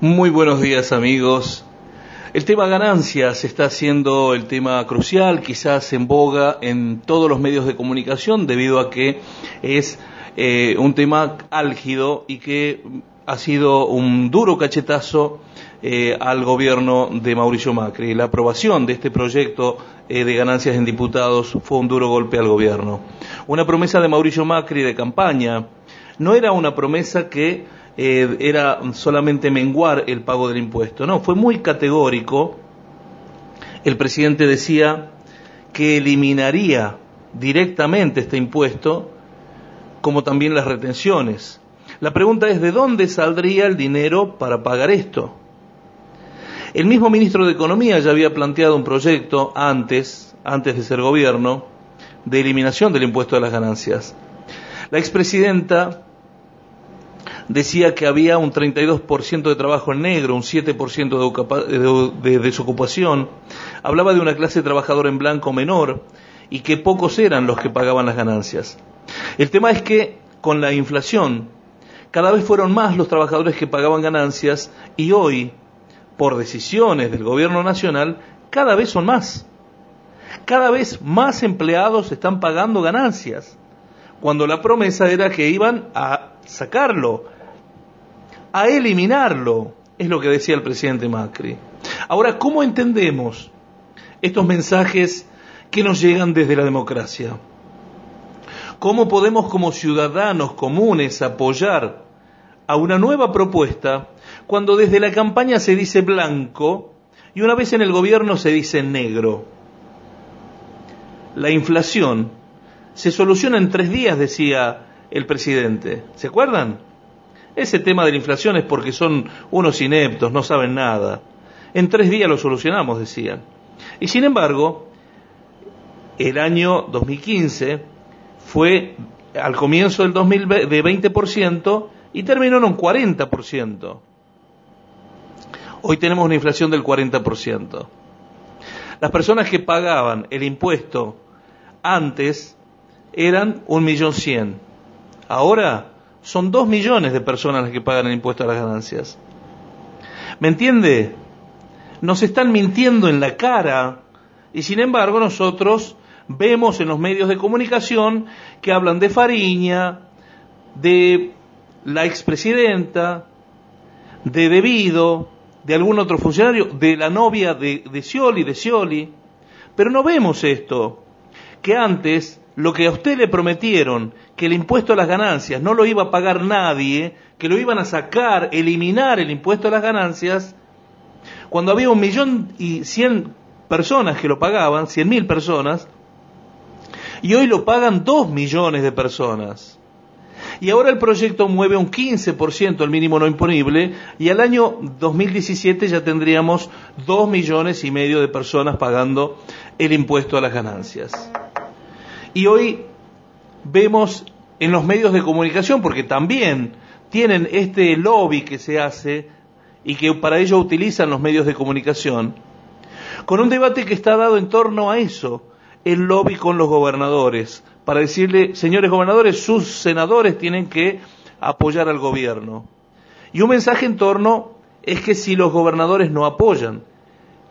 Muy buenos días amigos. El tema ganancias está siendo el tema crucial, quizás en boga en todos los medios de comunicación, debido a que es eh, un tema álgido y que ha sido un duro cachetazo eh, al gobierno de Mauricio Macri. La aprobación de este proyecto eh, de ganancias en diputados fue un duro golpe al gobierno. Una promesa de Mauricio Macri de campaña no era una promesa que eh, era solamente menguar el pago del impuesto. No, fue muy categórico. El presidente decía que eliminaría directamente este impuesto, como también las retenciones. La pregunta es, ¿de dónde saldría el dinero para pagar esto? El mismo ministro de Economía ya había planteado un proyecto antes, antes de ser gobierno, de eliminación del impuesto de las ganancias. La expresidenta decía que había un 32% de trabajo en negro, un 7% de, desocupación, hablaba de una clase trabajadora en blanco menor y que pocos eran los que pagaban las ganancias. El tema es que con la inflación cada vez fueron más los trabajadores que pagaban ganancias y hoy, por decisiones del gobierno nacional, cada vez son más. Cada vez más empleados están pagando ganancias, cuando la promesa era que iban a sacarlo, a eliminarlo, es lo que decía el presidente Macri. Ahora, ¿cómo entendemos estos mensajes que nos llegan desde la democracia? ¿Cómo podemos como ciudadanos comunes apoyar a una nueva propuesta cuando desde la campaña se dice blanco y una vez en el gobierno se dice negro? La inflación se soluciona en tres días, decía el presidente. ¿Se acuerdan? Ese tema de la inflación es porque son unos ineptos, no saben nada. En tres días lo solucionamos, decían. Y sin embargo, el año 2015 fue al comienzo del 2000 de 20% y terminó en un 40%. Hoy tenemos una inflación del 40%. Las personas que pagaban el impuesto antes eran un millón cien. Ahora son dos millones de personas las que pagan el impuesto a las ganancias. ¿Me entiende? Nos están mintiendo en la cara y sin embargo nosotros vemos en los medios de comunicación que hablan de Fariña, de la expresidenta, de Debido, de algún otro funcionario, de la novia de, de Scioli, de Scioli, pero no vemos esto, que antes lo que a usted le prometieron, que el impuesto a las ganancias no lo iba a pagar nadie, que lo iban a sacar, eliminar el impuesto a las ganancias, cuando había un millón y cien personas que lo pagaban, cien mil personas, y hoy lo pagan dos millones de personas. Y ahora el proyecto mueve un 15% el mínimo no imponible y al año 2017 ya tendríamos dos millones y medio de personas pagando el impuesto a las ganancias. Y hoy vemos en los medios de comunicación, porque también tienen este lobby que se hace y que para ello utilizan los medios de comunicación, con un debate que está dado en torno a eso, el lobby con los gobernadores, para decirle, señores gobernadores, sus senadores tienen que apoyar al gobierno. Y un mensaje en torno es que si los gobernadores no apoyan,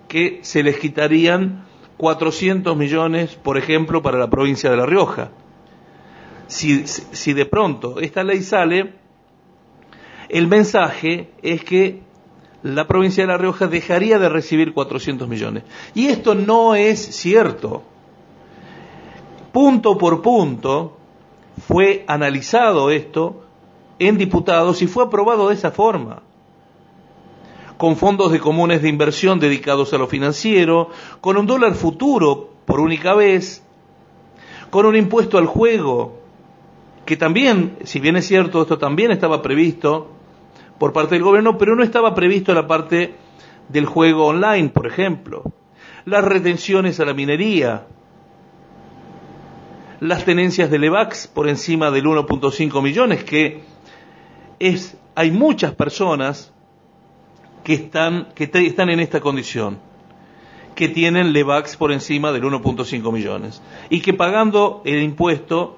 que se les quitarían 400 millones, por ejemplo, para la provincia de La Rioja. Si, si de pronto esta ley sale, el mensaje es que la provincia de La Rioja dejaría de recibir 400 millones. Y esto no es cierto. Punto por punto fue analizado esto en diputados y fue aprobado de esa forma con fondos de comunes de inversión dedicados a lo financiero, con un dólar futuro por única vez, con un impuesto al juego, que también, si bien es cierto, esto también estaba previsto por parte del gobierno, pero no estaba previsto la parte del juego online, por ejemplo, las retenciones a la minería, las tenencias de Levax por encima del 1.5 millones, que es, hay muchas personas que están, que están en esta condición, que tienen LEVAX por encima del 1.5 millones y que pagando el impuesto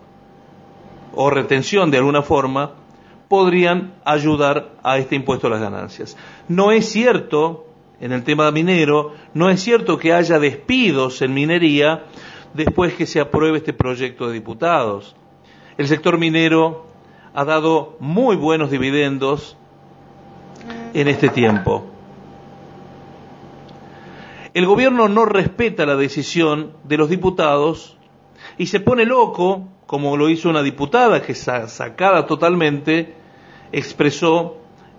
o retención de alguna forma podrían ayudar a este impuesto a las ganancias. No es cierto, en el tema minero, no es cierto que haya despidos en minería después que se apruebe este proyecto de diputados. El sector minero ha dado muy buenos dividendos en este tiempo. El gobierno no respeta la decisión de los diputados y se pone loco, como lo hizo una diputada que sacada totalmente expresó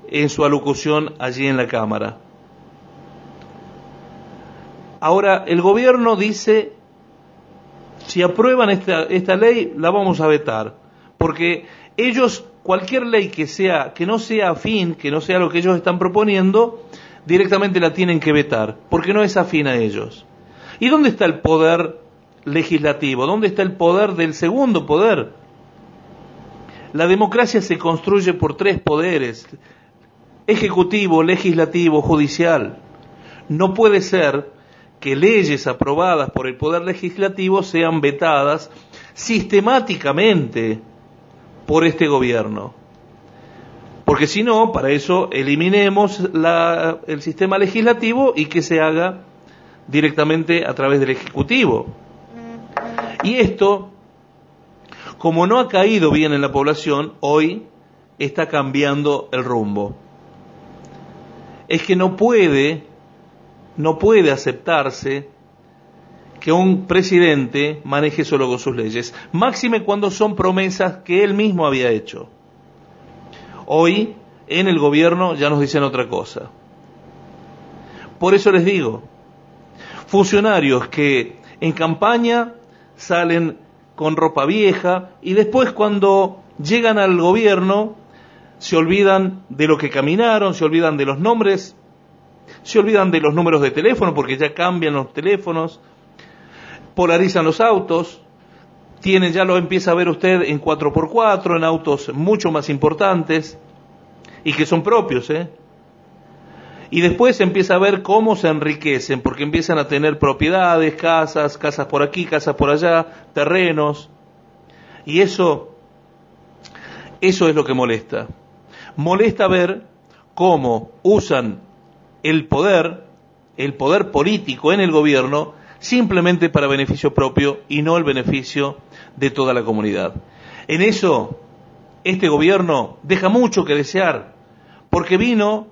en su alocución allí en la Cámara. Ahora, el gobierno dice, si aprueban esta, esta ley, la vamos a vetar, porque ellos, cualquier ley que sea, que no sea afín, que no sea lo que ellos están proponiendo, directamente la tienen que vetar, porque no es afín a ellos. ¿Y dónde está el poder legislativo? ¿Dónde está el poder del segundo poder? La democracia se construye por tres poderes, ejecutivo, legislativo, judicial. No puede ser que leyes aprobadas por el poder legislativo sean vetadas sistemáticamente por este gobierno. Porque si no, para eso eliminemos el sistema legislativo y que se haga directamente a través del Ejecutivo. Y esto, como no ha caído bien en la población, hoy está cambiando el rumbo. Es que no puede, no puede aceptarse que un presidente maneje solo con sus leyes, máxime cuando son promesas que él mismo había hecho. Hoy en el gobierno ya nos dicen otra cosa. Por eso les digo, funcionarios que en campaña salen con ropa vieja y después cuando llegan al gobierno se olvidan de lo que caminaron, se olvidan de los nombres, se olvidan de los números de teléfono porque ya cambian los teléfonos, polarizan los autos, tienen, ya lo empieza a ver usted en 4x4, en autos mucho más importantes y que son propios, ¿eh? Y después empieza a ver cómo se enriquecen, porque empiezan a tener propiedades, casas, casas por aquí, casas por allá, terrenos. Y eso, eso es lo que molesta. Molesta ver cómo usan el poder, el poder político en el gobierno, simplemente para beneficio propio y no el beneficio de toda la comunidad. En eso, este gobierno deja mucho que desear, porque vino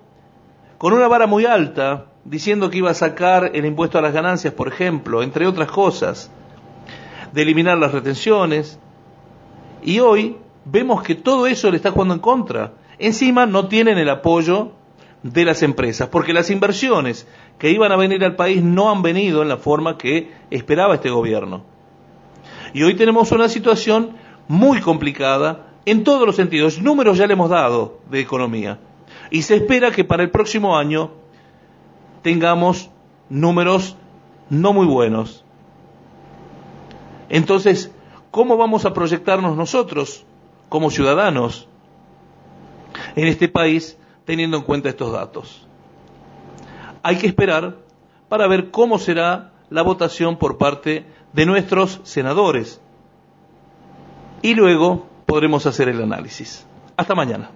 con una vara muy alta, diciendo que iba a sacar el impuesto a las ganancias, por ejemplo, entre otras cosas, de eliminar las retenciones, y hoy vemos que todo eso le está jugando en contra. Encima no tienen el apoyo de las empresas, porque las inversiones que iban a venir al país no han venido en la forma que esperaba este gobierno. Y hoy tenemos una situación muy complicada en todos los sentidos. Números ya le hemos dado de economía. Y se espera que para el próximo año tengamos números no muy buenos. Entonces, ¿cómo vamos a proyectarnos nosotros como ciudadanos en este país teniendo en cuenta estos datos? hay que esperar para ver cómo será la votación por parte de nuestros senadores. Y luego podremos hacer el análisis. Hasta mañana.